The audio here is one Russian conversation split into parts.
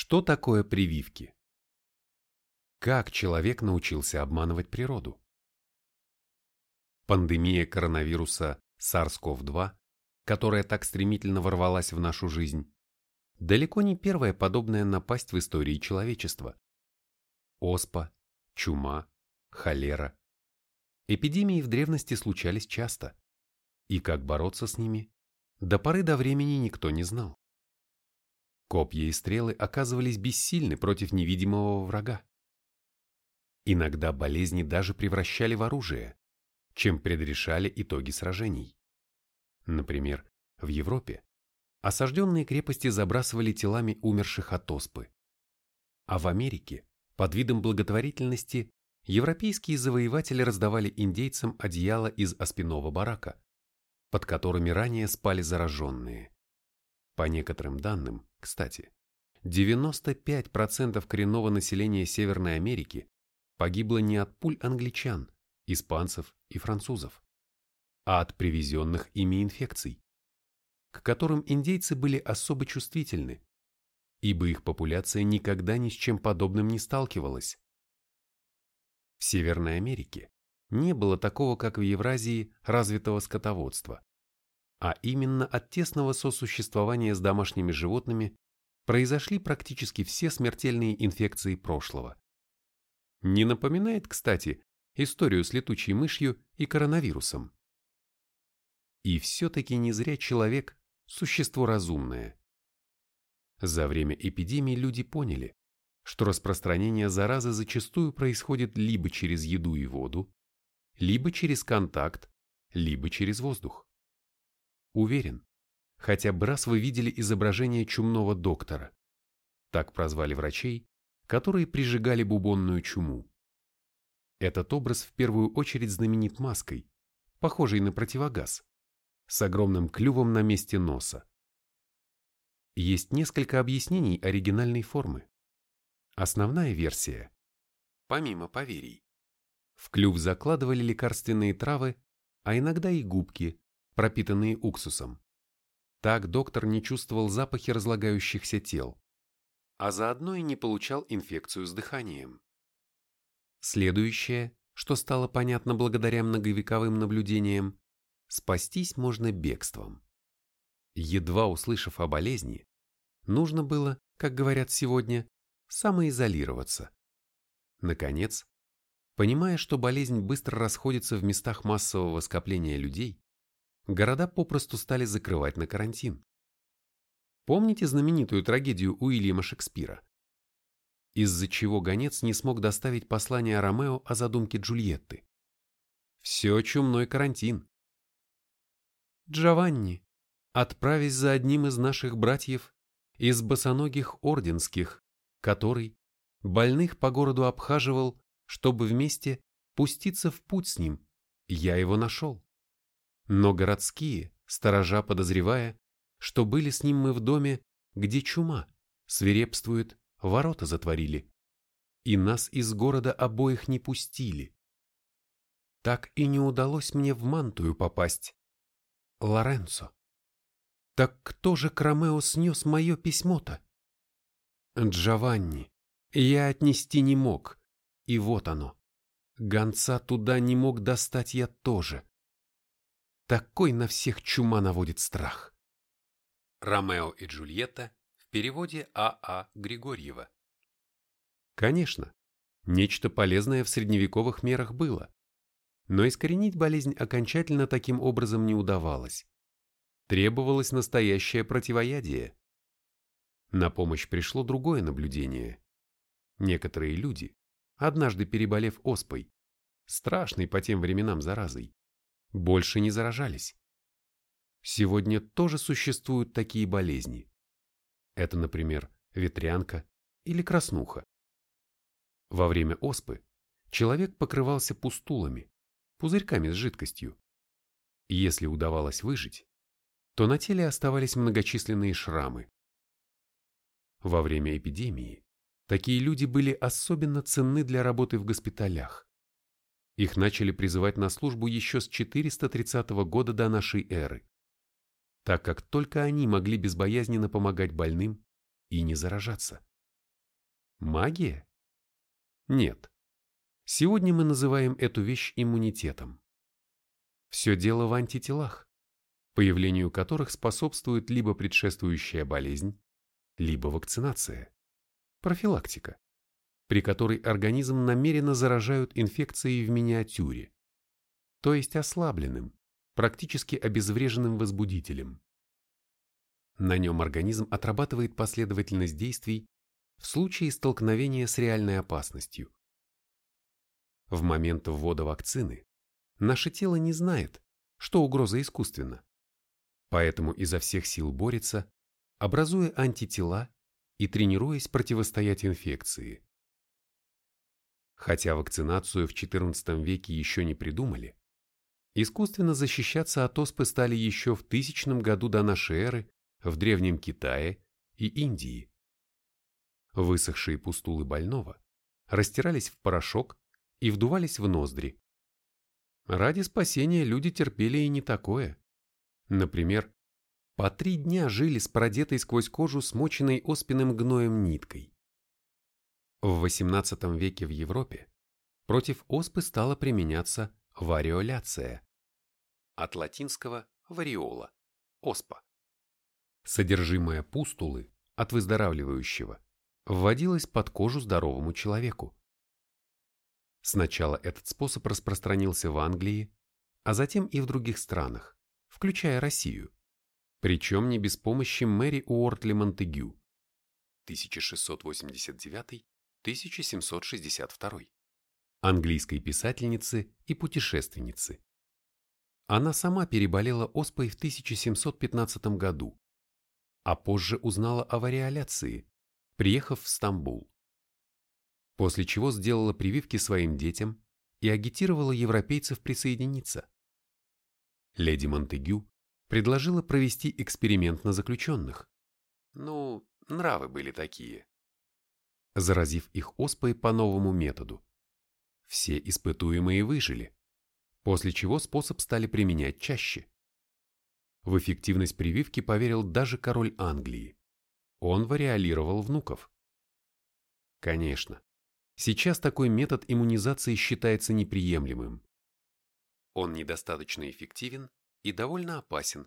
Что такое прививки? Как человек научился обманывать природу? Пандемия коронавируса SARS-CoV-2, которая так стремительно ворвалась в нашу жизнь, далеко не первая подобная напасть в истории человечества. Оспа, чума, холера. Эпидемии в древности случались часто, и как бороться с ними, до поры до времени никто не знал. Копья и стрелы оказывались бессильны против невидимого врага. Иногда болезни даже превращали в оружие, чем предрешали итоги сражений. Например, в Европе осажденные крепости забрасывали телами умерших от оспы. А в Америке, под видом благотворительности, европейские завоеватели раздавали индейцам одеяло из аспиного барака, под которыми ранее спали зараженные. По некоторым данным, кстати, 95% коренного населения Северной Америки погибло не от пуль англичан, испанцев и французов, а от привезенных ими инфекций, к которым индейцы были особо чувствительны, ибо их популяция никогда ни с чем подобным не сталкивалась. В Северной Америке не было такого, как в Евразии, развитого скотоводства а именно от тесного сосуществования с домашними животными произошли практически все смертельные инфекции прошлого. Не напоминает, кстати, историю с летучей мышью и коронавирусом. И все-таки не зря человек – существо разумное. За время эпидемии люди поняли, что распространение заразы зачастую происходит либо через еду и воду, либо через контакт, либо через воздух. Уверен, хотя бы раз вы видели изображение чумного доктора. Так прозвали врачей, которые прижигали бубонную чуму. Этот образ в первую очередь знаменит маской, похожей на противогаз, с огромным клювом на месте носа. Есть несколько объяснений оригинальной формы. Основная версия, помимо поверий, в клюв закладывали лекарственные травы, а иногда и губки, пропитанные уксусом. Так доктор не чувствовал запахи разлагающихся тел, а заодно и не получал инфекцию с дыханием. Следующее, что стало понятно благодаря многовековым наблюдениям, спастись можно бегством. Едва услышав о болезни, нужно было, как говорят сегодня, самоизолироваться. Наконец, понимая, что болезнь быстро расходится в местах массового скопления людей, города попросту стали закрывать на карантин. Помните знаменитую трагедию Уильяма Шекспира? Из-за чего гонец не смог доставить послание Ромео о задумке Джульетты. Все чумной карантин. Джованни, отправись за одним из наших братьев из босоногих орденских, который больных по городу обхаживал, чтобы вместе пуститься в путь с ним. Я его нашел. Но городские, сторожа подозревая, что были с ним мы в доме, где чума, свирепствует, ворота затворили. И нас из города обоих не пустили. Так и не удалось мне в мантую попасть. Лоренцо. Так кто же к Ромео снес мое письмо-то? Джованни. Я отнести не мог. И вот оно. Гонца туда не мог достать я тоже. Такой на всех чума наводит страх. Ромео и Джульетта в переводе А.А. А. Григорьева. Конечно, нечто полезное в средневековых мерах было, но искоренить болезнь окончательно таким образом не удавалось. Требовалось настоящее противоядие. На помощь пришло другое наблюдение. Некоторые люди, однажды переболев оспой, страшной по тем временам заразой, больше не заражались. Сегодня тоже существуют такие болезни. Это, например, ветрянка или краснуха. Во время оспы человек покрывался пустулами, пузырьками с жидкостью. Если удавалось выжить, то на теле оставались многочисленные шрамы. Во время эпидемии такие люди были особенно ценны для работы в госпиталях. Их начали призывать на службу еще с 430 года до нашей эры, так как только они могли безбоязненно помогать больным и не заражаться. Магия? Нет. Сегодня мы называем эту вещь иммунитетом. Все дело в антителах, появлению которых способствует либо предшествующая болезнь, либо вакцинация, профилактика, при которой организм намеренно заражают инфекцией в миниатюре, то есть ослабленным, практически обезвреженным возбудителем. На нем организм отрабатывает последовательность действий в случае столкновения с реальной опасностью. В момент ввода вакцины наше тело не знает, что угроза искусственна, поэтому изо всех сил борется, образуя антитела и тренируясь противостоять инфекции. Хотя вакцинацию в XIV веке еще не придумали, искусственно защищаться от оспы стали еще в тысячном году до нашей эры в Древнем Китае и Индии. Высохшие пустулы больного растирались в порошок и вдувались в ноздри. Ради спасения люди терпели и не такое. Например, по три дня жили с продетой сквозь кожу смоченной оспенным гноем ниткой. В XVIII веке в Европе против оспы стала применяться вариоляция, от латинского вариола – оспа. Содержимое пустулы от выздоравливающего вводилось под кожу здоровому человеку. Сначала этот способ распространился в Англии, а затем и в других странах, включая Россию, причем не без помощи Мэри Уортли Монтегю 1689-1762, английской писательницы и путешественницы. Она сама переболела оспой в 1715 году, а позже узнала о вариоляции, приехав в Стамбул после чего сделала прививки своим детям и агитировала европейцев присоединиться. Леди Монтегю предложила провести эксперимент на заключенных. Ну, нравы были такие. Заразив их оспой по новому методу. Все испытуемые выжили, после чего способ стали применять чаще. В эффективность прививки поверил даже король Англии. Он вариолировал внуков. Конечно, Сейчас такой метод иммунизации считается неприемлемым. Он недостаточно эффективен и довольно опасен,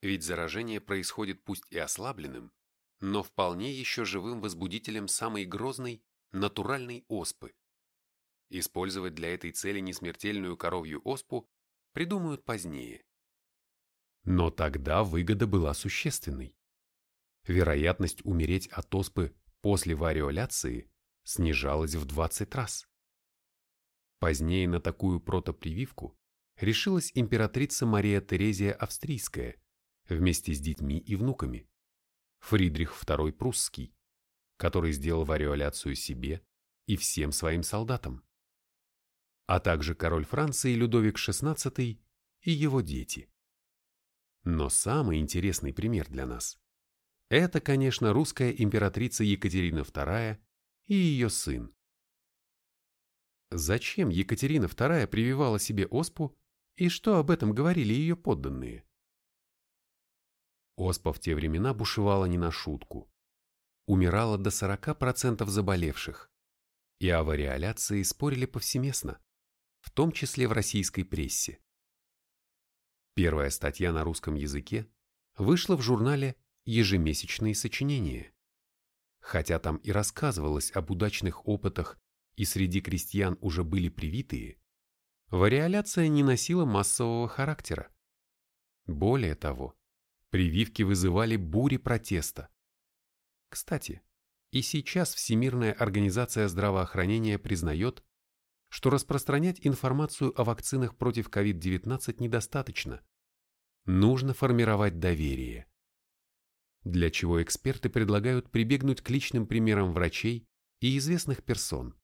ведь заражение происходит пусть и ослабленным, но вполне еще живым возбудителем самой грозной, натуральной оспы. Использовать для этой цели несмертельную коровью оспу придумают позднее. Но тогда выгода была существенной. Вероятность умереть от оспы после вариоляции снижалась в 20 раз. Позднее на такую протопрививку решилась императрица Мария Терезия Австрийская вместе с детьми и внуками, Фридрих II Прусский, который сделал вариоляцию себе и всем своим солдатам, а также король Франции Людовик XVI и его дети. Но самый интересный пример для нас – это, конечно, русская императрица Екатерина II и ее сын. Зачем Екатерина II прививала себе оспу и что об этом говорили ее подданные? Оспа в те времена бушевала не на шутку. Умирало до 40% заболевших, и о вариоляции спорили повсеместно, в том числе в российской прессе. Первая статья на русском языке вышла в журнале «Ежемесячные сочинения» хотя там и рассказывалось об удачных опытах и среди крестьян уже были привитые, вариоляция не носила массового характера. Более того, прививки вызывали бури протеста. Кстати, и сейчас Всемирная организация здравоохранения признает, что распространять информацию о вакцинах против COVID-19 недостаточно. Нужно формировать доверие для чего эксперты предлагают прибегнуть к личным примерам врачей и известных персон,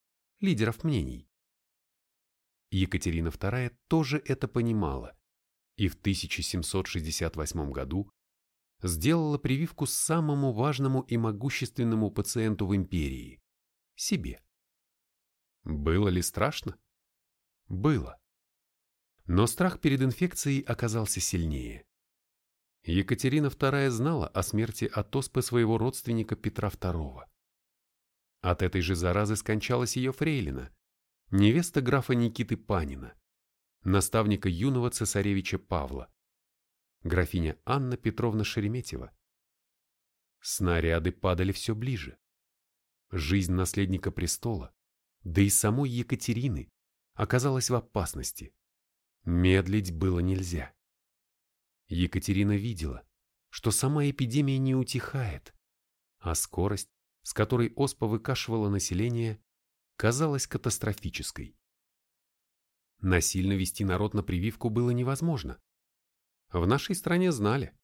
лидеров мнений. Екатерина II тоже это понимала и в 1768 году сделала прививку самому важному и могущественному пациенту в империи – себе. Было ли страшно? Было. Но страх перед инфекцией оказался сильнее. Екатерина II знала о смерти от оспы своего родственника Петра II. От этой же заразы скончалась ее фрейлина, невеста графа Никиты Панина, наставника юного цесаревича Павла, графиня Анна Петровна Шереметьева. Снаряды падали все ближе. Жизнь наследника престола, да и самой Екатерины, оказалась в опасности. Медлить было нельзя. Екатерина видела, что сама эпидемия не утихает, а скорость, с которой оспа выкашивала население, казалась катастрофической. Насильно вести народ на прививку было невозможно. В нашей стране знали,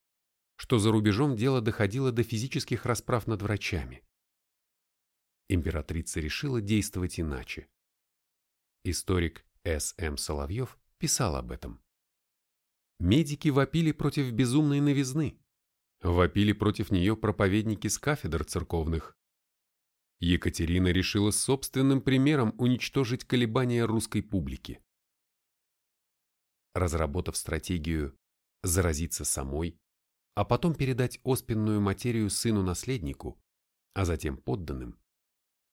что за рубежом дело доходило до физических расправ над врачами. Императрица решила действовать иначе. Историк С. М. Соловьев писал об этом. Медики вопили против безумной новизны. Вопили против нее проповедники с кафедр церковных. Екатерина решила собственным примером уничтожить колебания русской публики. Разработав стратегию заразиться самой, а потом передать оспенную материю сыну-наследнику, а затем подданным,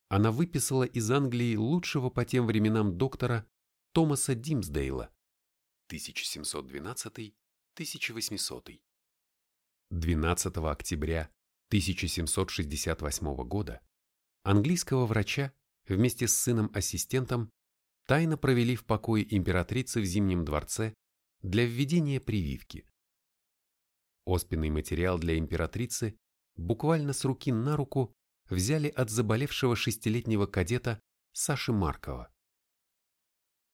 она выписала из Англии лучшего по тем временам доктора Томаса Димсдейла 1712-1800. 12 октября 1768 года английского врача вместе с сыном-ассистентом тайно провели в покое императрицы в Зимнем дворце для введения прививки. Оспенный материал для императрицы буквально с руки на руку взяли от заболевшего шестилетнего кадета Саши Маркова.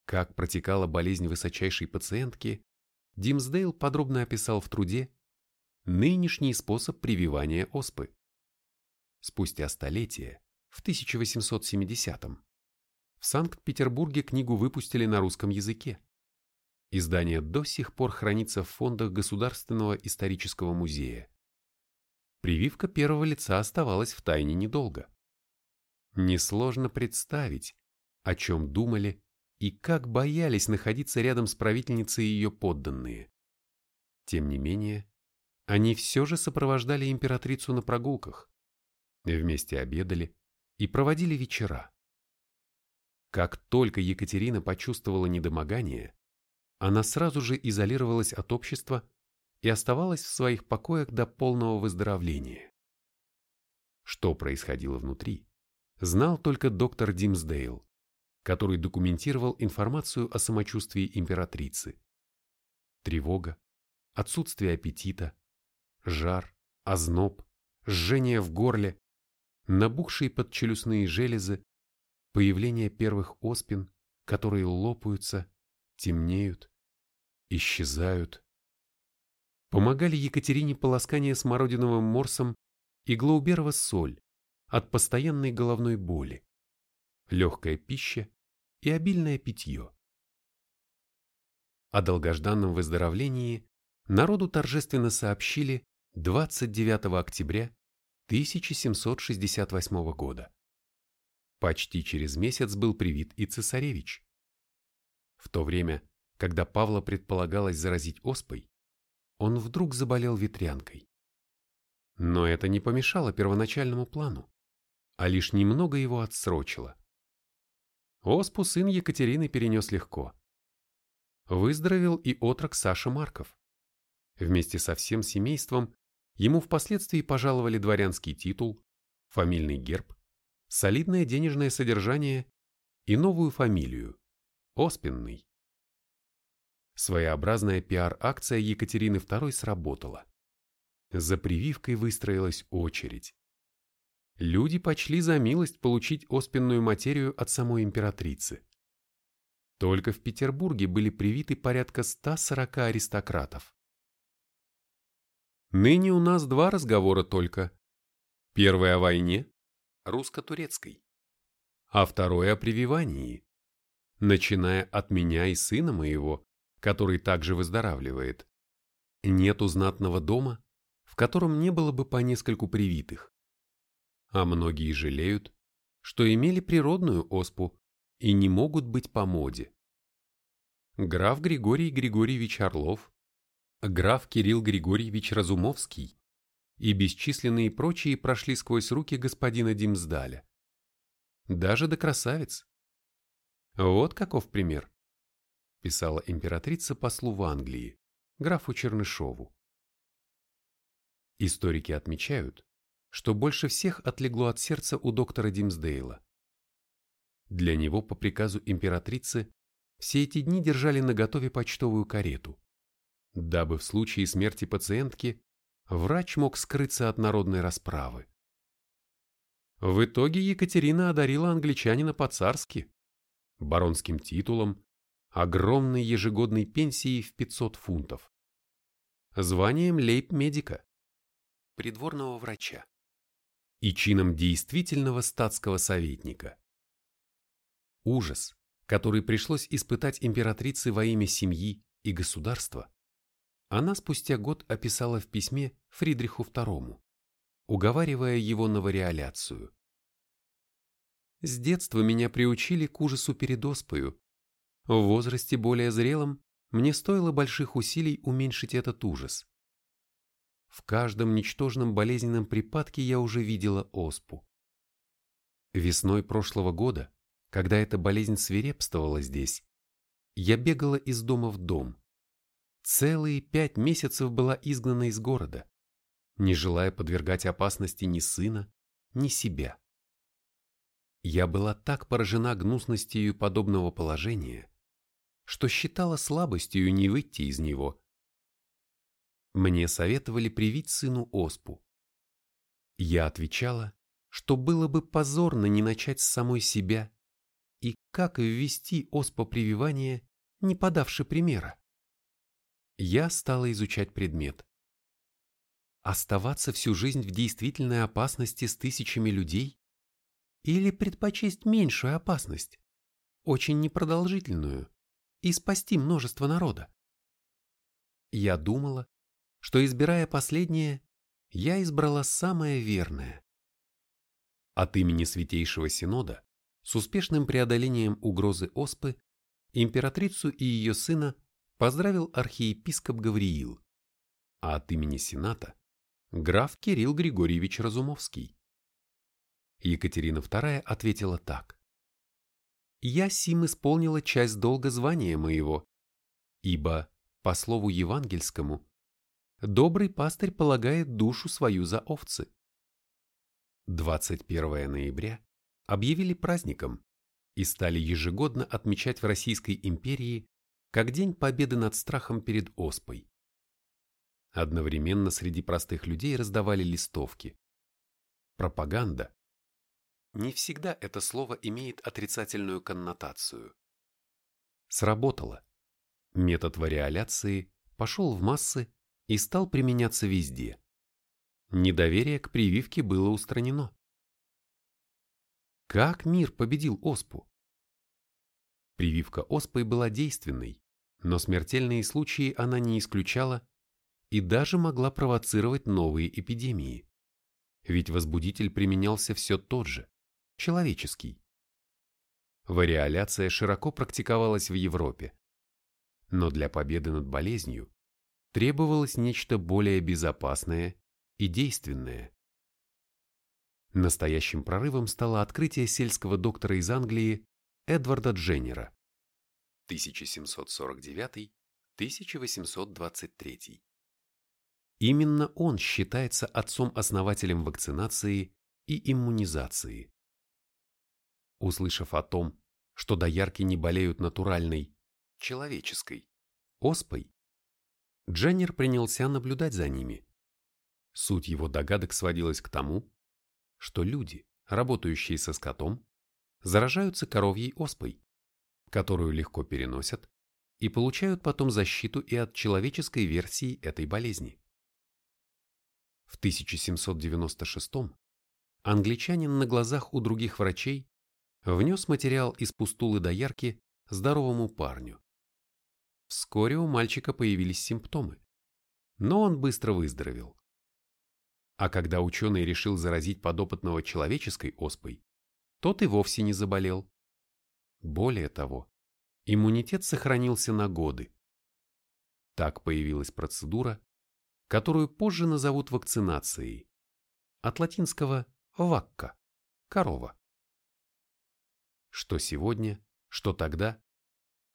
Как протекала болезнь высочайшей пациентки, Димсдейл подробно описал в труде нынешний способ прививания оспы. Спустя столетие, в 1870-м, в Санкт-Петербурге книгу выпустили на русском языке. Издание до сих пор хранится в фондах Государственного исторического музея. Прививка первого лица оставалась в тайне недолго. Несложно представить, о чем думали и как боялись находиться рядом с правительницей ее подданные. Тем не менее, они все же сопровождали императрицу на прогулках, вместе обедали и проводили вечера. Как только Екатерина почувствовала недомогание, она сразу же изолировалась от общества и оставалась в своих покоях до полного выздоровления. Что происходило внутри, знал только доктор Димсдейл, который документировал информацию о самочувствии императрицы. Тревога, отсутствие аппетита, жар, озноб, жжение в горле, набухшие подчелюстные железы, появление первых оспин, которые лопаются, темнеют, исчезают. Помогали Екатерине полоскание смородиновым морсом и Глауберова соль от постоянной головной боли, легкая пища и обильное питье. О долгожданном выздоровлении народу торжественно сообщили 29 октября 1768 года. Почти через месяц был привит и цесаревич. В то время, когда Павла предполагалось заразить оспой, он вдруг заболел ветрянкой. Но это не помешало первоначальному плану, а лишь немного его отсрочило. Оспу сын Екатерины перенес легко. Выздоровел и отрок Саша Марков. Вместе со всем семейством ему впоследствии пожаловали дворянский титул, фамильный герб, солидное денежное содержание и новую фамилию – Оспенный. Своеобразная пиар-акция Екатерины II сработала. За прививкой выстроилась очередь люди почли за милость получить оспенную материю от самой императрицы. Только в Петербурге были привиты порядка 140 аристократов. Ныне у нас два разговора только. Первый о войне, русско-турецкой, а второй о прививании, начиная от меня и сына моего, который также выздоравливает. Нету знатного дома, в котором не было бы по нескольку привитых а многие жалеют, что имели природную оспу и не могут быть по моде. Граф Григорий Григорьевич Орлов, граф Кирилл Григорьевич Разумовский и бесчисленные прочие прошли сквозь руки господина Димсдаля. даже до красавиц. Вот каков пример, писала императрица послу в Англии, графу Чернышову. Историки отмечают, что больше всех отлегло от сердца у доктора Димсдейла. Для него по приказу императрицы все эти дни держали наготове почтовую карету, дабы в случае смерти пациентки врач мог скрыться от народной расправы. В итоге Екатерина одарила англичанина по-царски, баронским титулом, огромной ежегодной пенсией в 500 фунтов, званием лейб-медика, придворного врача и чином действительного статского советника. Ужас, который пришлось испытать императрице во имя семьи и государства, она спустя год описала в письме Фридриху II, уговаривая его на вариоляцию. С детства меня приучили к ужасу перед оспою. В возрасте более зрелом мне стоило больших усилий уменьшить этот ужас. В каждом ничтожном болезненном припадке я уже видела оспу. Весной прошлого года когда эта болезнь свирепствовала здесь, я бегала из дома в дом. Целые пять месяцев была изгнана из города, не желая подвергать опасности ни сына, ни себя. Я была так поражена гнусностью подобного положения, что считала слабостью не выйти из него. Мне советовали привить сыну оспу. Я отвечала, что было бы позорно не начать с самой себя и как ввести оспопрививание, не подавши примера. Я стала изучать предмет. Оставаться всю жизнь в действительной опасности с тысячами людей? Или предпочесть меньшую опасность, очень непродолжительную, и спасти множество народа? Я думала, что, избирая последнее, я избрала самое верное. От имени Святейшего Синода с успешным преодолением угрозы оспы императрицу и ее сына поздравил архиепископ Гавриил, а от имени Сената – граф Кирилл Григорьевич Разумовский. Екатерина II ответила так. «Я сим исполнила часть долга звания моего, ибо, по слову евангельскому, добрый пастырь полагает душу свою за овцы». 21 ноября объявили праздником и стали ежегодно отмечать в Российской империи как День Победы над страхом перед оспой. Одновременно среди простых людей раздавали листовки. Пропаганда. Не всегда это слово имеет отрицательную коннотацию. Сработало. Метод вариоляции пошел в массы и стал применяться везде. Недоверие к прививке было устранено. Как мир победил оспу? Прививка оспой была действенной, но смертельные случаи она не исключала и даже могла провоцировать новые эпидемии. Ведь возбудитель применялся все тот же, человеческий. Вариоляция широко практиковалась в Европе. Но для победы над болезнью требовалось нечто более безопасное и действенное. Настоящим прорывом стало открытие сельского доктора из Англии Эдварда Дженнера 1749-1823. Именно он считается отцом-основателем вакцинации и иммунизации. Услышав о том, что доярки не болеют натуральной, человеческой, оспой, Дженнер принялся наблюдать за ними. Суть его догадок сводилась к тому, что люди, работающие со скотом, заражаются коровьей оспой, которую легко переносят и получают потом защиту и от человеческой версии этой болезни. В 1796 англичанин на глазах у других врачей внес материал из пустулы доярки здоровому парню. Вскоре у мальчика появились симптомы, но он быстро выздоровел. А когда ученый решил заразить подопытного человеческой оспой, тот и вовсе не заболел. Более того, иммунитет сохранился на годы. Так появилась процедура, которую позже назовут вакцинацией, от латинского «вакка» – корова. Что сегодня, что тогда,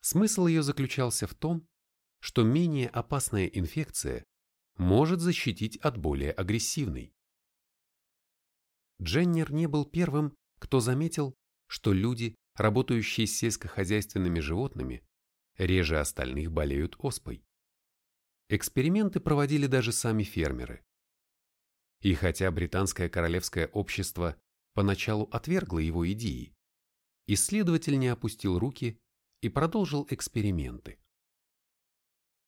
смысл ее заключался в том, что менее опасная инфекция может защитить от более агрессивной. Дженнер не был первым, кто заметил, что люди, работающие с сельскохозяйственными животными, реже остальных болеют оспой. Эксперименты проводили даже сами фермеры. И хотя британское королевское общество поначалу отвергло его идеи, исследователь не опустил руки и продолжил эксперименты.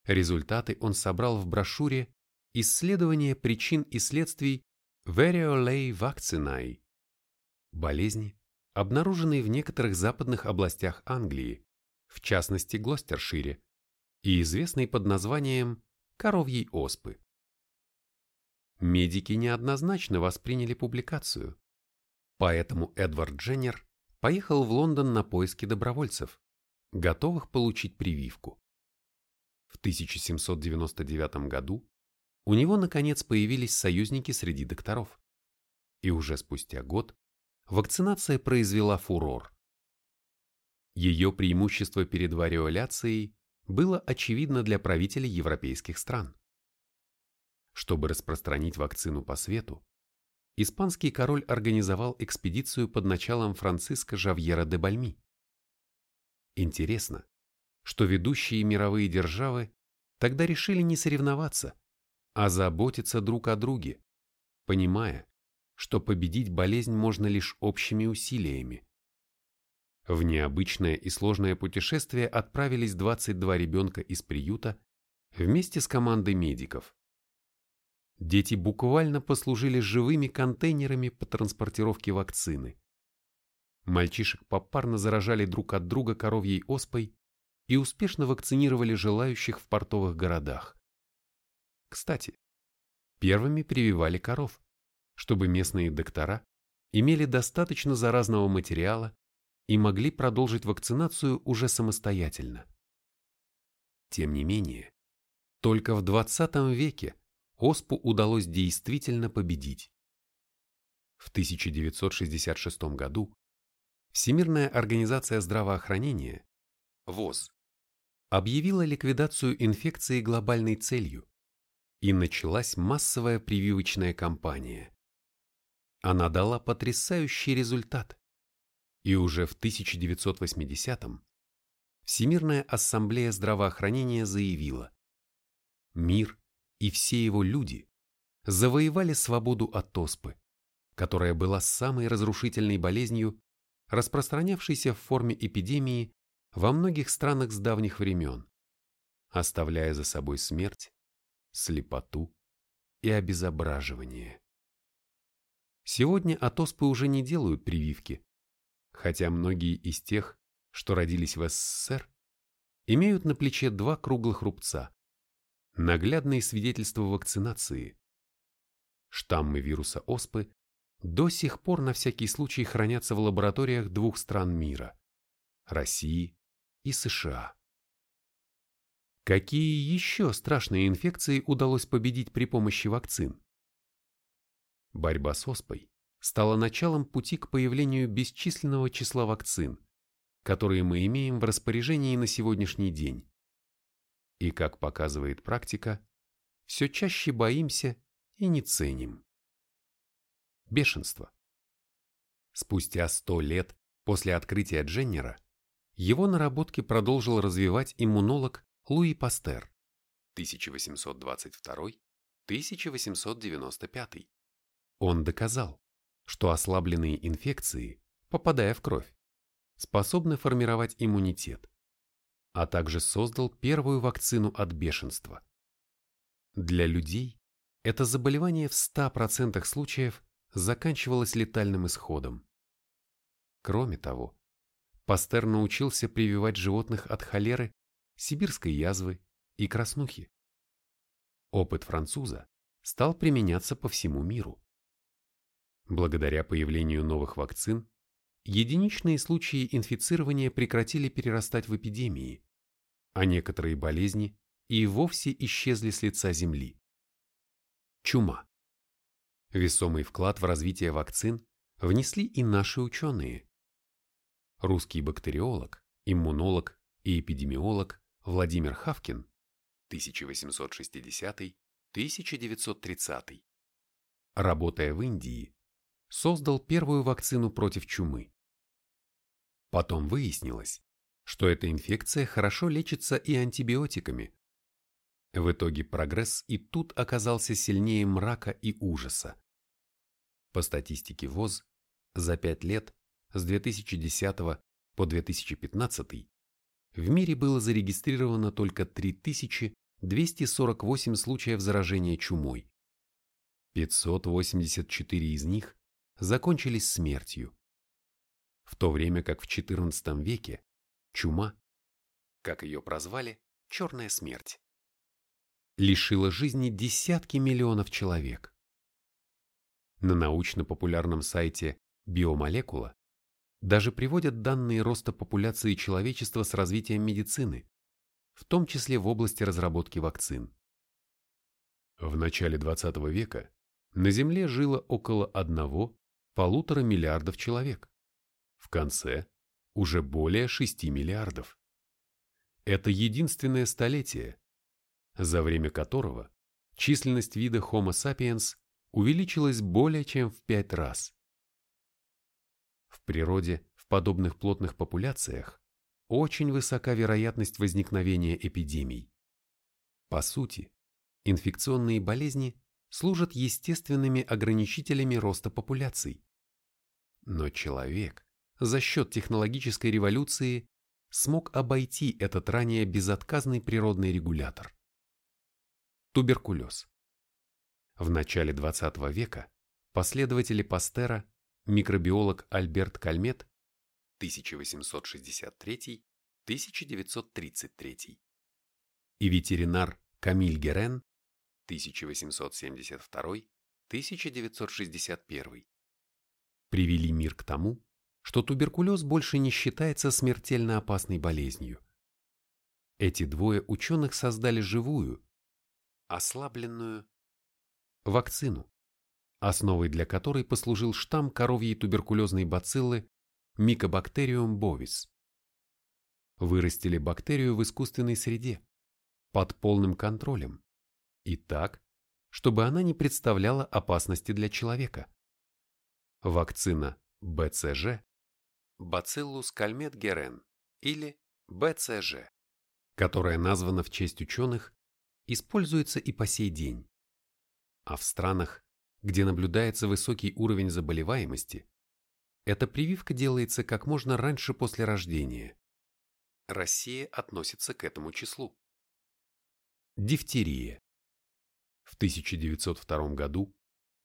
Результаты он собрал в брошюре «Исследование причин и следствий Variolae vaccinae» – болезни, обнаруженные в некоторых западных областях Англии, в частности Глостершире, и известной под названием коровьей оспы. Медики неоднозначно восприняли публикацию, поэтому Эдвард Дженнер поехал в Лондон на поиски добровольцев, готовых получить прививку. В 1799 году у него наконец появились союзники среди докторов. И уже спустя год вакцинация произвела фурор. Ее преимущество перед вариоляцией было очевидно для правителей европейских стран. Чтобы распространить вакцину по свету, испанский король организовал экспедицию под началом Франциско Жавьера де Бальми. Интересно, что ведущие мировые державы тогда решили не соревноваться, а заботиться друг о друге, понимая, что победить болезнь можно лишь общими усилиями. В необычное и сложное путешествие отправились 22 ребенка из приюта вместе с командой медиков. Дети буквально послужили живыми контейнерами по транспортировке вакцины. Мальчишек попарно заражали друг от друга коровьей оспой и успешно вакцинировали желающих в портовых городах. Кстати, первыми прививали коров, чтобы местные доктора имели достаточно заразного материала и могли продолжить вакцинацию уже самостоятельно. Тем не менее, только в 20 веке оспу удалось действительно победить. В 1966 году Всемирная организация здравоохранения ВОЗ объявила ликвидацию инфекции глобальной целью, и началась массовая прививочная кампания. Она дала потрясающий результат. И уже в 1980-м Всемирная ассамблея здравоохранения заявила, мир и все его люди завоевали свободу от оспы, которая была самой разрушительной болезнью, распространявшейся в форме эпидемии во многих странах с давних времен, оставляя за собой смерть слепоту и обезображивание. Сегодня от оспы уже не делают прививки, хотя многие из тех, что родились в СССР, имеют на плече два круглых рубца, наглядные свидетельства вакцинации. Штаммы вируса оспы до сих пор на всякий случай хранятся в лабораториях двух стран мира – России и США. Какие еще страшные инфекции удалось победить при помощи вакцин? Борьба с оспой стала началом пути к появлению бесчисленного числа вакцин, которые мы имеем в распоряжении на сегодняшний день. И, как показывает практика, все чаще боимся и не ценим. Бешенство. Спустя сто лет после открытия Дженнера его наработки продолжил развивать иммунолог Луи Пастер 1822-1895. Он доказал, что ослабленные инфекции, попадая в кровь, способны формировать иммунитет, а также создал первую вакцину от бешенства. Для людей это заболевание в 100% случаев заканчивалось летальным исходом. Кроме того, Пастер научился прививать животных от холеры сибирской язвы и краснухи. Опыт француза стал применяться по всему миру. Благодаря появлению новых вакцин, единичные случаи инфицирования прекратили перерастать в эпидемии, а некоторые болезни и вовсе исчезли с лица Земли. Чума. Весомый вклад в развитие вакцин внесли и наши ученые. русский бактериолог, иммунолог и эпидемиолог Владимир Хавкин 1860-1930, работая в Индии, создал первую вакцину против чумы. Потом выяснилось, что эта инфекция хорошо лечится и антибиотиками. В итоге прогресс и тут оказался сильнее мрака и ужаса. По статистике ВОЗ, за пять лет, с 2010 по 2015, в мире было зарегистрировано только 3248 случаев заражения чумой. 584 из них закончились смертью. В то время как в XIV веке чума, как ее прозвали, черная смерть, лишила жизни десятки миллионов человек. На научно-популярном сайте Биомолекула даже приводят данные роста популяции человечества с развитием медицины, в том числе в области разработки вакцин. В начале 20 века на Земле жило около одного-полутора миллиардов человек. В конце – уже более 6 миллиардов. Это единственное столетие, за время которого численность вида Homo sapiens увеличилась более чем в пять раз. В природе в подобных плотных популяциях очень высока вероятность возникновения эпидемий. По сути, инфекционные болезни служат естественными ограничителями роста популяций. Но человек за счет технологической революции смог обойти этот ранее безотказный природный регулятор. Туберкулез. В начале 20 века последователи Пастера, микробиолог Альберт Кальмет 1863-1933 и ветеринар Камиль Герен 1872-1961 привели мир к тому, что туберкулез больше не считается смертельно опасной болезнью. Эти двое ученых создали живую, ослабленную вакцину, основой для которой послужил штамм коровьей туберкулезной бациллы Mycobacterium bovis. Вырастили бактерию в искусственной среде, под полным контролем, и так, чтобы она не представляла опасности для человека. Вакцина БЦЖ Bacillus calmette-guerin или БЦЖ, которая названа в честь ученых, используется и по сей день. А в странах, где наблюдается высокий уровень заболеваемости, эта прививка делается как можно раньше после рождения. Россия относится к этому числу. Дифтерия. В 1902 году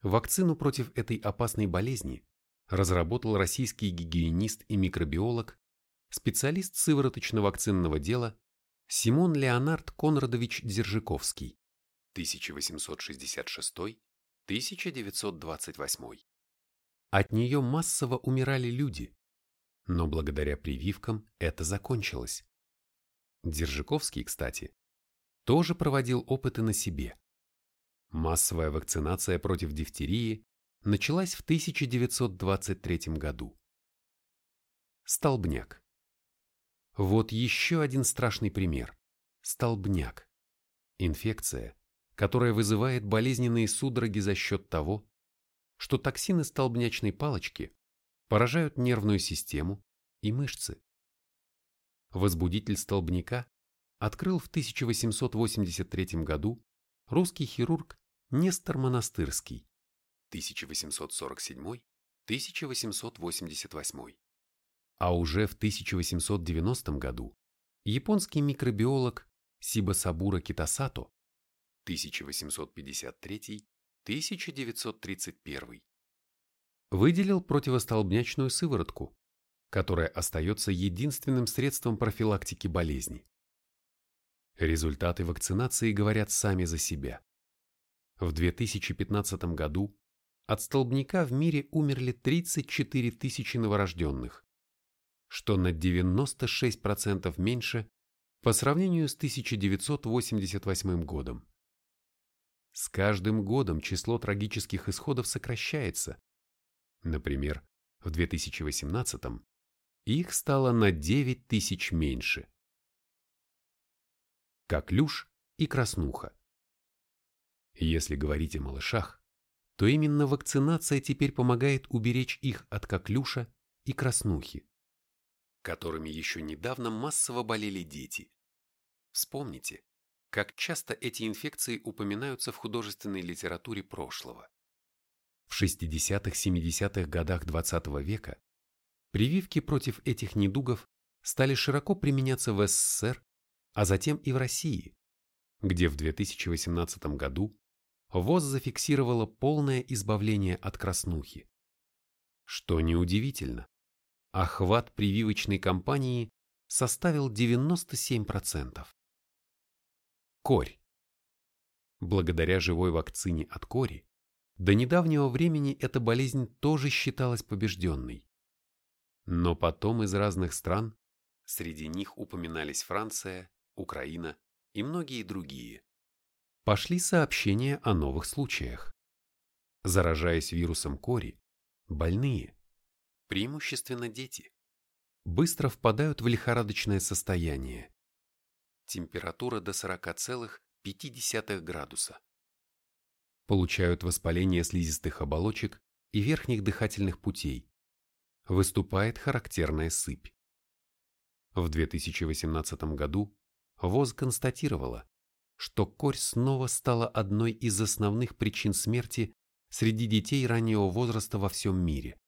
вакцину против этой опасной болезни разработал российский гигиенист и микробиолог, специалист сывороточно-вакцинного дела Симон Леонард Конрадович Дзержиковский 1866-1928. От нее массово умирали люди, но благодаря прививкам это закончилось. Дзержиковский, кстати, тоже проводил опыты на себе. Массовая вакцинация против дифтерии началась в 1923 году. Столбняк. Вот еще один страшный пример. Столбняк. Инфекция, которая вызывает болезненные судороги за счет того, что токсины столбнячной палочки поражают нервную систему и мышцы. Возбудитель столбняка открыл в 1883 году русский хирург Нестор Монастырский 1847-1888. А уже в 1890 году японский микробиолог Сибасабура Китасато 1853-1931 выделил противостолбнячную сыворотку, которая остается единственным средством профилактики болезни. Результаты вакцинации говорят сами за себя. В 2015 году от столбняка в мире умерли 34 тысячи новорожденных, что на 96% меньше по сравнению с 1988 годом. С каждым годом число трагических исходов сокращается. Например, в 2018 их стало на 9 тысяч меньше. Коклюш и краснуха. Если говорить о малышах, то именно вакцинация теперь помогает уберечь их от коклюша и краснухи, которыми еще недавно массово болели дети. Вспомните, как часто эти инфекции упоминаются в художественной литературе прошлого. В 60-70-х годах XX -го века прививки против этих недугов стали широко применяться в СССР, а затем и в России, где в 2018 году ВОЗ зафиксировала полное избавление от краснухи. Что неудивительно, охват прививочной кампании составил 97%. Корь. Благодаря живой вакцине от кори, до недавнего времени эта болезнь тоже считалась побежденной. Но потом из разных стран, среди них упоминались Франция, Украина и многие другие, пошли сообщения о новых случаях. Заражаясь вирусом кори, больные, преимущественно дети, быстро впадают в лихорадочное состояние. Температура до 40,5 градуса. Получают воспаление слизистых оболочек и верхних дыхательных путей. Выступает характерная сыпь. В 2018 году ВОЗ констатировала, что корь снова стала одной из основных причин смерти среди детей раннего возраста во всем мире.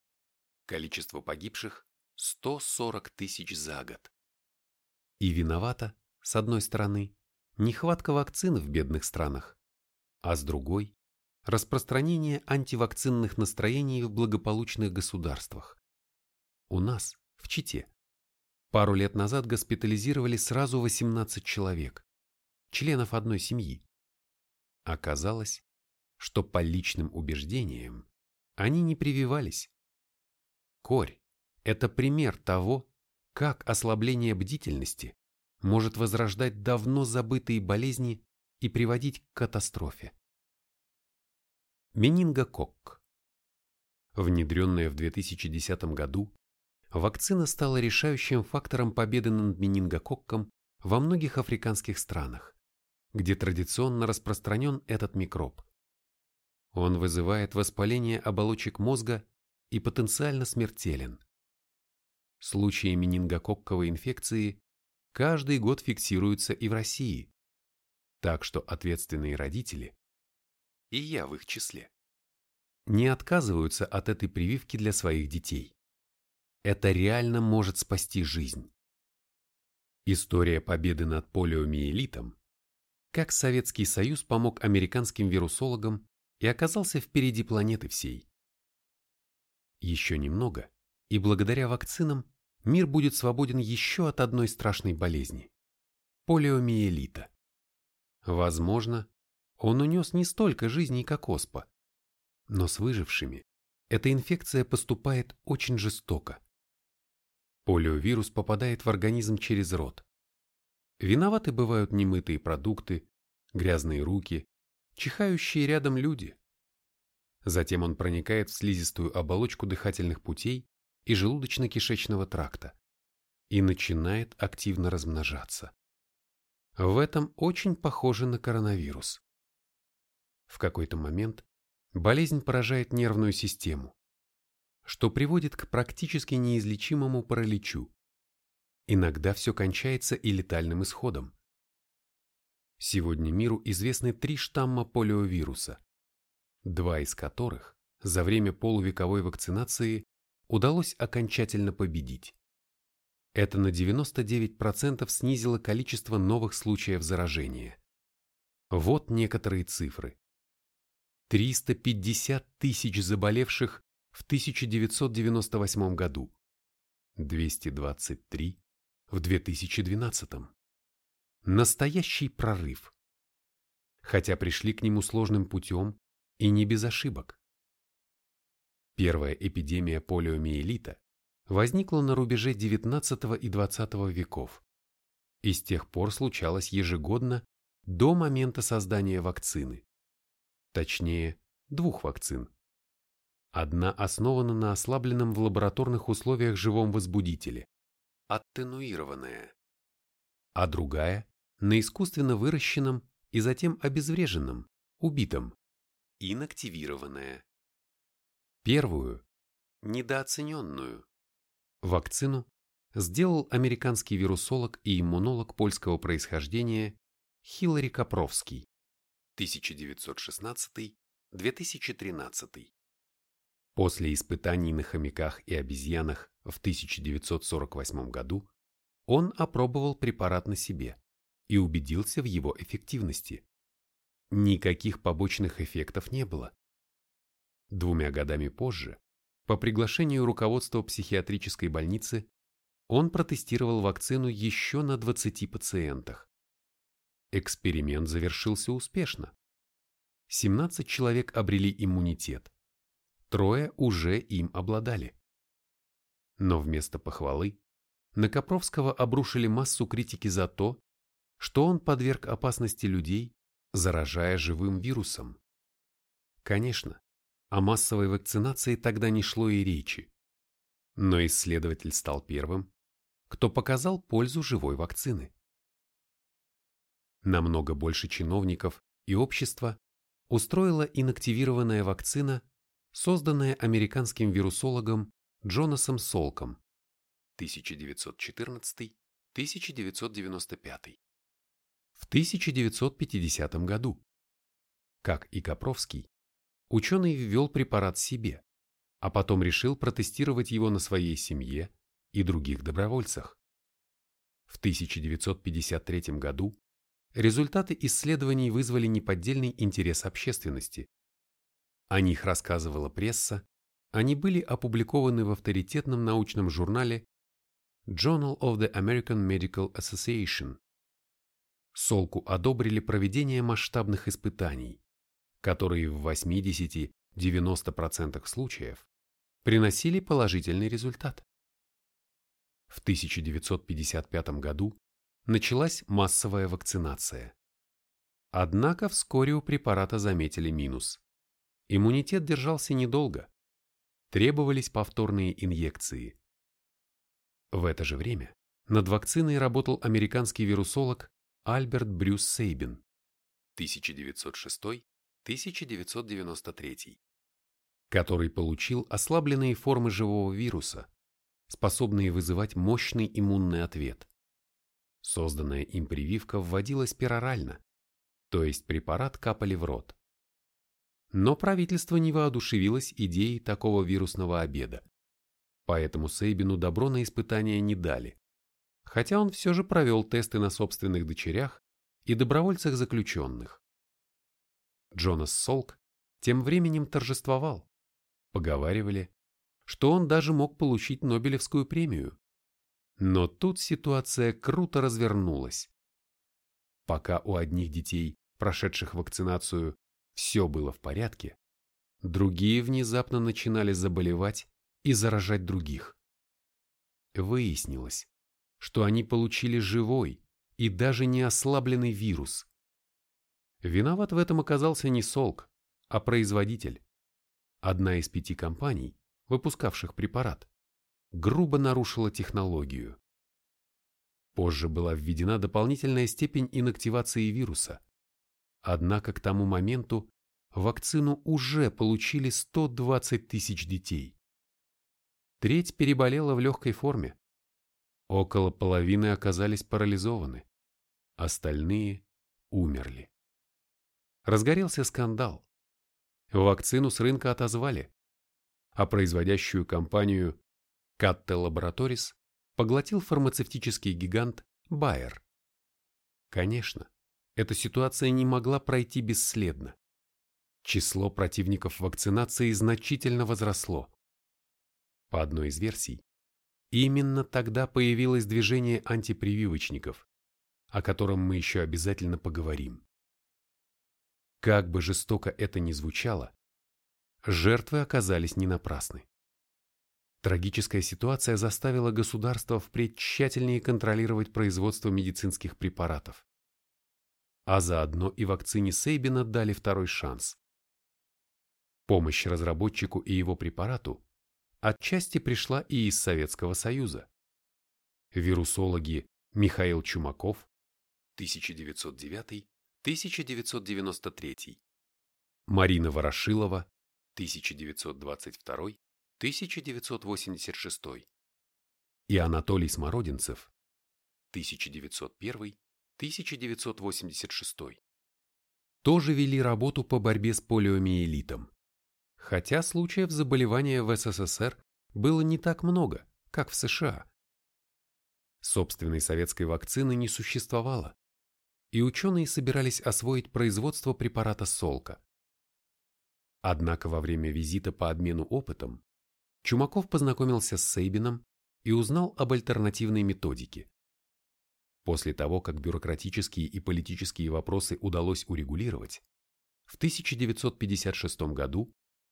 Количество погибших – 140 тысяч за год. И виновата, с одной стороны, нехватка вакцин в бедных странах, а с другой – распространение антивакцинных настроений в благополучных государствах. У нас, в Чите, пару лет назад госпитализировали сразу 18 человек, членов одной семьи. Оказалось, что по личным убеждениям они не прививались. Корь – это пример того, как ослабление бдительности может возрождать давно забытые болезни и приводить к катастрофе. Менингококк. Внедренная в 2010 году, вакцина стала решающим фактором победы над менингококком во многих африканских странах где традиционно распространен этот микроб. Он вызывает воспаление оболочек мозга и потенциально смертелен. Случаи менингококковой инфекции каждый год фиксируются и в России, так что ответственные родители, и я в их числе, не отказываются от этой прививки для своих детей. Это реально может спасти жизнь. История победы над полиомиелитом как Советский Союз помог американским вирусологам и оказался впереди планеты всей. Еще немного, и благодаря вакцинам мир будет свободен еще от одной страшной болезни – полиомиелита. Возможно, он унес не столько жизней, как оспа, но с выжившими эта инфекция поступает очень жестоко. Полиовирус попадает в организм через рот, Виноваты бывают немытые продукты, грязные руки, чихающие рядом люди. Затем он проникает в слизистую оболочку дыхательных путей и желудочно-кишечного тракта и начинает активно размножаться. В этом очень похоже на коронавирус. В какой-то момент болезнь поражает нервную систему, что приводит к практически неизлечимому параличу, Иногда все кончается и летальным исходом. Сегодня миру известны три штамма полиовируса, два из которых за время полувековой вакцинации удалось окончательно победить. Это на 99% снизило количество новых случаев заражения. Вот некоторые цифры. 350 тысяч заболевших в 1998 году, 223 в 2012 -м. Настоящий прорыв. Хотя пришли к нему сложным путем и не без ошибок. Первая эпидемия полиомиелита возникла на рубеже XIX и XX веков и с тех пор случалось ежегодно до момента создания вакцины. Точнее, двух вакцин. Одна основана на ослабленном в лабораторных условиях живом возбудителе, аттенуированная, а другая – на искусственно выращенном и затем обезвреженном, убитом, инактивированная. Первую, недооцененную, вакцину сделал американский вирусолог и иммунолог польского происхождения Хиллари Копровский 1916-2013. После испытаний на хомяках и обезьянах в 1948 году он опробовал препарат на себе и убедился в его эффективности. Никаких побочных эффектов не было. Двумя годами позже, по приглашению руководства психиатрической больницы, он протестировал вакцину еще на 20 пациентах. Эксперимент завершился успешно. 17 человек обрели иммунитет, трое уже им обладали. Но вместо похвалы на Копровского обрушили массу критики за то, что он подверг опасности людей, заражая живым вирусом. Конечно, о массовой вакцинации тогда не шло и речи. Но исследователь стал первым, кто показал пользу живой вакцины. Намного больше чиновников и общества устроила инактивированная вакцина, созданная американским вирусологом Джонасом Солком 1914-1995 в 1950 году. Как и Копровский, ученый ввел препарат себе, а потом решил протестировать его на своей семье и других добровольцах. В 1953 году результаты исследований вызвали неподдельный интерес общественности. О них рассказывала пресса, они были опубликованы в авторитетном научном журнале Journal of the American Medical Association. Солку одобрили проведение масштабных испытаний, которые в 80-90% случаев приносили положительный результат. В 1955 году началась массовая вакцинация. Однако вскоре у препарата заметили минус. Иммунитет держался недолго. Требовались повторные инъекции. В это же время над вакциной работал американский вирусолог Альберт Брюс Сейбин 1906-1993, который получил ослабленные формы живого вируса, способные вызывать мощный иммунный ответ. Созданная им прививка вводилась перорально, то есть препарат капали в рот. Но правительство не воодушевилось идеей такого вирусного обеда, поэтому Сейбину добро на испытания не дали, хотя он все же провел тесты на собственных дочерях и добровольцах заключенных. Джонас Солк тем временем торжествовал. Поговаривали, что он даже мог получить Нобелевскую премию. Но тут ситуация круто развернулась. Пока у одних детей, прошедших вакцинацию, все было в порядке, другие внезапно начинали заболевать и заражать других. Выяснилось, что они получили живой и даже не ослабленный вирус. Виноват в этом оказался не Солк, а производитель. Одна из пяти компаний, выпускавших препарат, грубо нарушила технологию. Позже была введена дополнительная степень инактивации вируса. Однако к тому моменту вакцину уже получили 120 тысяч детей. Треть переболела в легкой форме. Около половины оказались парализованы. Остальные умерли. Разгорелся скандал. Вакцину с рынка отозвали, а производящую компанию Катте Laboratories поглотил фармацевтический гигант Bayer. Конечно, эта ситуация не могла пройти бесследно. Число противников вакцинации значительно возросло. По одной из версий, именно тогда появилось движение антипрививочников, о котором мы еще обязательно поговорим. Как бы жестоко это ни звучало, жертвы оказались не напрасны. Трагическая ситуация заставила государство впредь тщательнее контролировать производство медицинских препаратов. А заодно и вакцине Сейбина дали второй шанс. Помощь разработчику и его препарату отчасти пришла и из Советского Союза. Вирусологи Михаил Чумаков 1909-1993, Марина Ворошилова 1922-1986 и Анатолий Смородинцев 1901-1986 тоже вели работу по борьбе с полиомиелитом, хотя случаев заболевания в СССР было не так много, как в США. Собственной советской вакцины не существовало, и ученые собирались освоить производство препарата Солка. Однако во время визита по обмену опытом Чумаков познакомился с Сейбином и узнал об альтернативной методике. После того, как бюрократические и политические вопросы удалось урегулировать, в 1956 году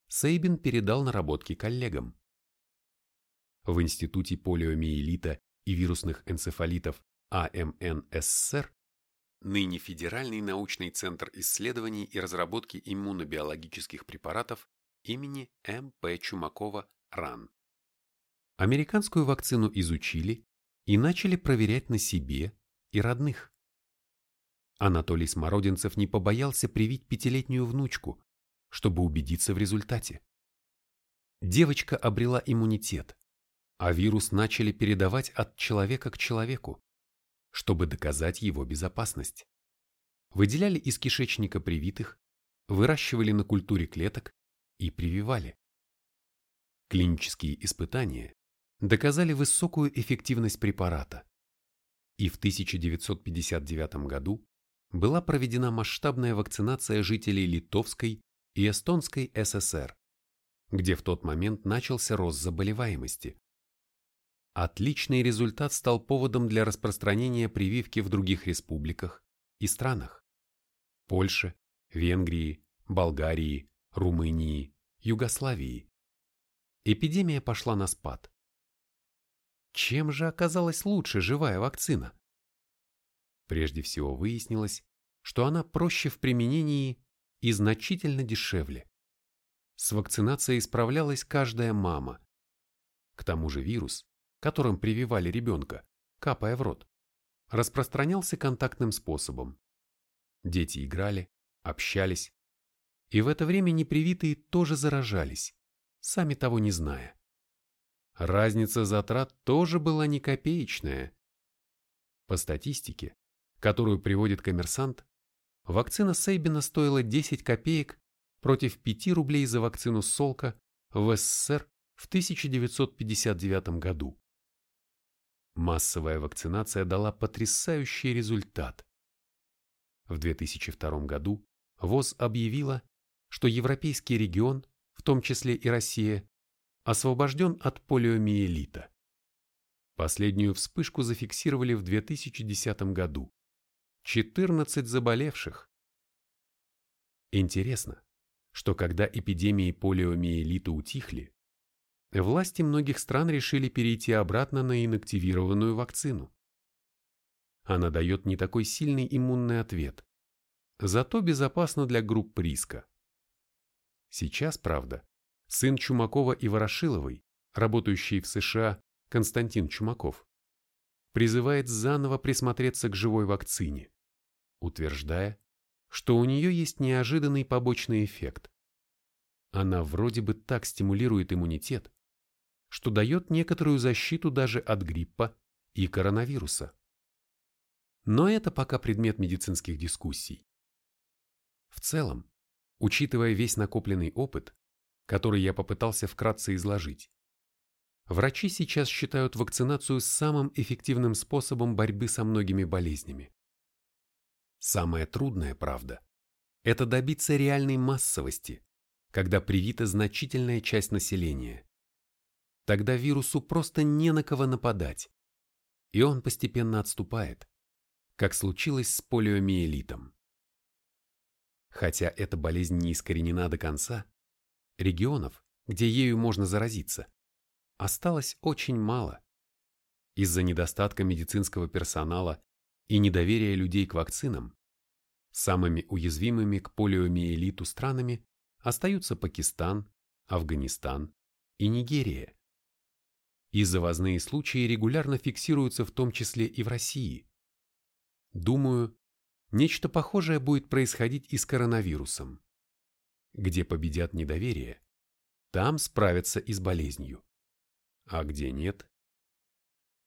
Сейбин передал наработки коллегам. В Институте полиомиелита и вирусных энцефалитов АМН СССР, ныне Федеральный научный центр исследований и разработки иммунобиологических препаратов имени М.П. Чумакова РАН. Американскую вакцину изучили и начали проверять на себе и родных. Анатолий Смородинцев не побоялся привить пятилетнюю внучку, чтобы убедиться в результате. Девочка обрела иммунитет, а вирус начали передавать от человека к человеку, чтобы доказать его безопасность. Выделяли из кишечника привитых, выращивали на культуре клеток и прививали. Клинические испытания доказали высокую эффективность препарата. И в 1959 году была проведена масштабная вакцинация жителей Литовской и Эстонской ССР, где в тот момент начался рост заболеваемости. Отличный результат стал поводом для распространения прививки в других республиках и странах – Польше, Венгрии, Болгарии, Румынии, Югославии. Эпидемия пошла на спад. Чем же оказалась лучше живая вакцина? Прежде всего выяснилось, что она проще в применении и значительно дешевле. С вакцинацией справлялась каждая мама. К тому же вирус, которым прививали ребенка, капая в рот, распространялся контактным способом. Дети играли, общались, и в это время непривитые тоже заражались, сами того не зная. Разница затрат тоже была не копеечная. По статистике, которую приводит коммерсант, вакцина Сейбина стоила 10 копеек против 5 рублей за вакцину Солка в СССР в 1959 году. Массовая вакцинация дала потрясающий результат. В 2002 году ВОЗ объявила, что европейский регион, в том числе и Россия, освобожден от полиомиелита. Последнюю вспышку зафиксировали в 2010 году. 14 заболевших. Интересно, что когда эпидемии полиомиелита утихли, власти многих стран решили перейти обратно на инактивированную вакцину. Она дает не такой сильный иммунный ответ, зато безопасна для групп риска. Сейчас, правда, сын Чумакова и Ворошиловой, работающий в США Константин Чумаков, призывает заново присмотреться к живой вакцине, утверждая, что у нее есть неожиданный побочный эффект. Она вроде бы так стимулирует иммунитет, что дает некоторую защиту даже от гриппа и коронавируса. Но это пока предмет медицинских дискуссий. В целом, учитывая весь накопленный опыт, который я попытался вкратце изложить. Врачи сейчас считают вакцинацию самым эффективным способом борьбы со многими болезнями. Самое трудное, правда, это добиться реальной массовости, когда привита значительная часть населения. Тогда вирусу просто не на кого нападать, и он постепенно отступает, как случилось с полиомиелитом. Хотя эта болезнь не искоренена до конца, регионов, где ею можно заразиться, осталось очень мало. Из-за недостатка медицинского персонала и недоверия людей к вакцинам, самыми уязвимыми к полиомиелиту странами остаются Пакистан, Афганистан и Нигерия. И завозные случаи регулярно фиксируются в том числе и в России. Думаю, нечто похожее будет происходить и с коронавирусом. Где победят недоверие, там справятся и с болезнью. А где нет?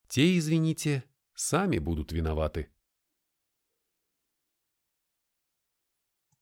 Те, извините, сами будут виноваты.